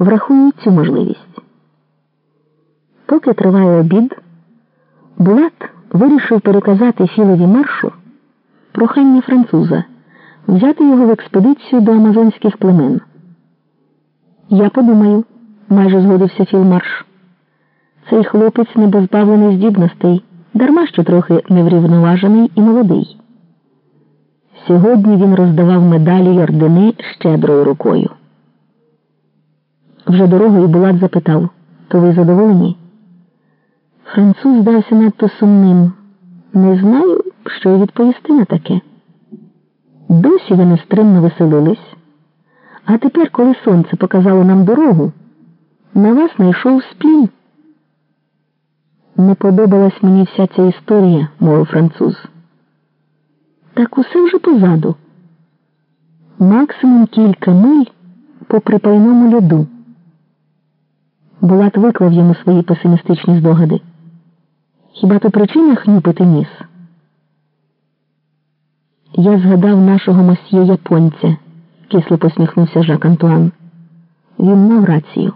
врахують цю можливість. Поки триває обід, Булат вирішив переказати Філові маршу прохання француза взяти його в експедицію до амазонських племен. Я подумаю, майже згодився Філмарш. Цей хлопець не позбавлений здібностей, дарма що трохи неврівноважений і молодий. Сьогодні він роздавав медалі й ордени щедрою рукою. Вже дорогою Булат запитав то ви задоволені? Француз здався надто сумним. Не знаю, що й відповісти на таке. Досі ви нестримно веселились, а тепер, коли сонце показало нам дорогу, на вас знайшов сплін. Не подобалась мені вся ця історія, мовив француз. Так усе вже позаду. Максимум кілька миль по припайному льоду. Булат виклав йому свої песимістичні здогади. Хіба то причина хнюпити ніс? Я згадав нашого мосьє японця, кисло посміхнувся Жак Антуан. Він мав рацію.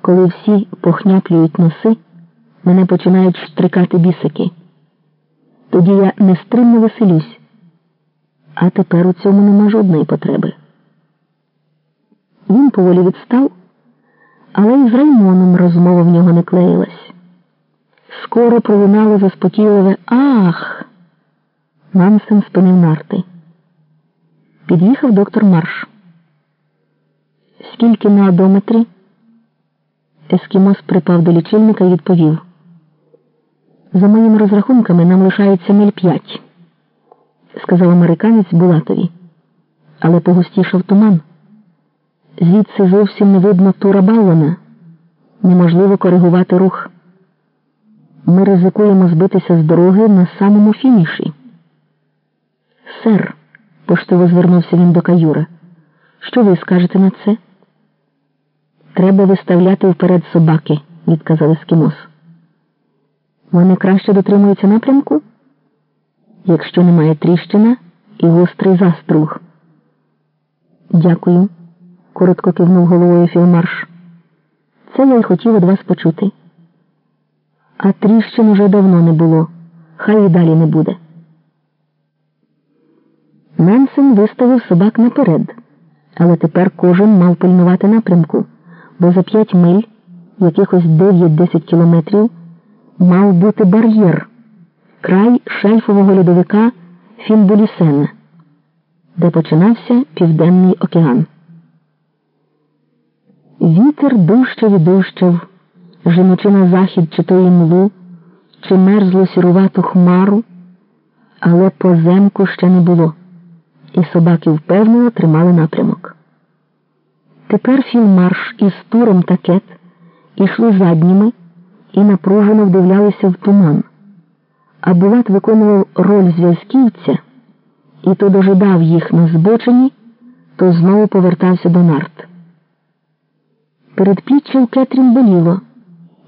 Коли всі похняплюють носи, мене починають штрикати бісики. Тоді я нестримно веселюсь, а тепер у цьому нема жодної потреби. Він поволі відстав, але й з Раймоном розмова в нього не клеїлась. Скоро пролунало заспокійливе Ах! Нансен спинив нарти. Під'їхав доктор Марш. Скільки на одометрі? Ескімос припав до лічильника і відповів. За моїми розрахунками нам лишається миль п'ять, сказав американець Булатові. Але погустішав туман. Звідси зовсім не видно тура Баллона. Неможливо коригувати рух. Ми ризикуємо збитися з дороги на самому фініші. Сер, поштово звернувся він до каюра. Що ви скажете на це? Треба виставляти вперед собаки, відказав ескімос. Вони краще дотримуються напрямку, якщо немає тріщина і гострий заструг. Дякую, коротко кивнув головою Філмарш. Це я й хотів від вас почути. А тріщин уже давно не було, хай і далі не буде. Менсен виставив собак наперед, але тепер кожен мав пильнувати напрямку, бо за п'ять миль, якихось 9-10 кілометрів, мав бути бар'єр, край шельфового льодовика Фінбулісена, де починався Південний океан. Вітер дужчав і дужчав, женучи на захід чи то імлу, чи мерзло сірувату хмару, але поземку ще не було і собаки впевнено тримали напрямок. Тепер філмарш із туром та кет ішли задніми і напружено вдивлялися в туман, а Булат виконував роль зв'язківця і то дожидав їх на збочині, то знову повертався до нарт. Передпліччя у Кетрін боліло,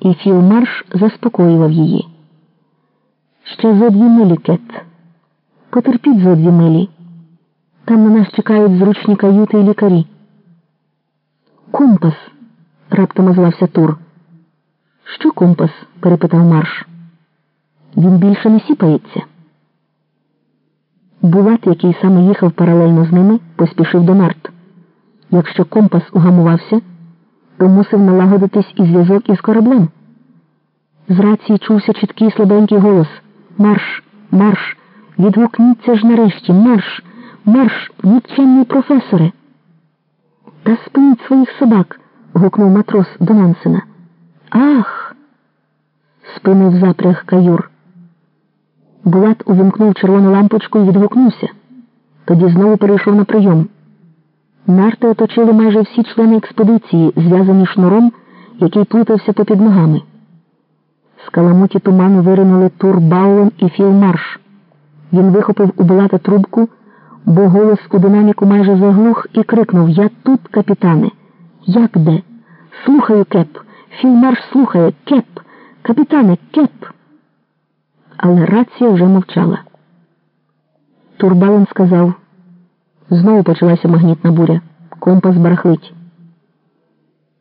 і філмарш заспокоював її. Ще зо дві милі кет. Потерпіть зо дві милі. Там на нас чекають зручні каюти і лікарі. Компас, раптом озвався Тур. Що компас? перепитав Марш. Він більше не сіпається. Булат, який саме їхав паралельно з ними, поспішив до нарт. Якщо компас угамувався, то мусив налагодитись і зв'язок із кораблем. З рації чувся чіткий слабенький голос Марш, марш, відгукніться ж нарешті, марш. Марш, нікчемний професоре. Та спиніть своїх собак. гукнув матрос до Нансена. Ах. спинив запряг каюр. Булат увімкнув червону лампочку і відгукнувся. Тоді знову перейшов на прийом. Нарти оточили майже всі члени експедиції, зв'язані шнуром, який плутався попід ногами. З каламуті туману виринули Тур Баулен і Філ Марш. Він вихопив у Булата трубку бо голос у динаміку майже заглух і крикнув Я тут, капітане. Як де? Слухаю, кеп. Філ Марш слухає кеп. Капітане, кеп. Але рація вже мовчала. Тур Баулен сказав знову почалася магнітна буря. Компас барахлить.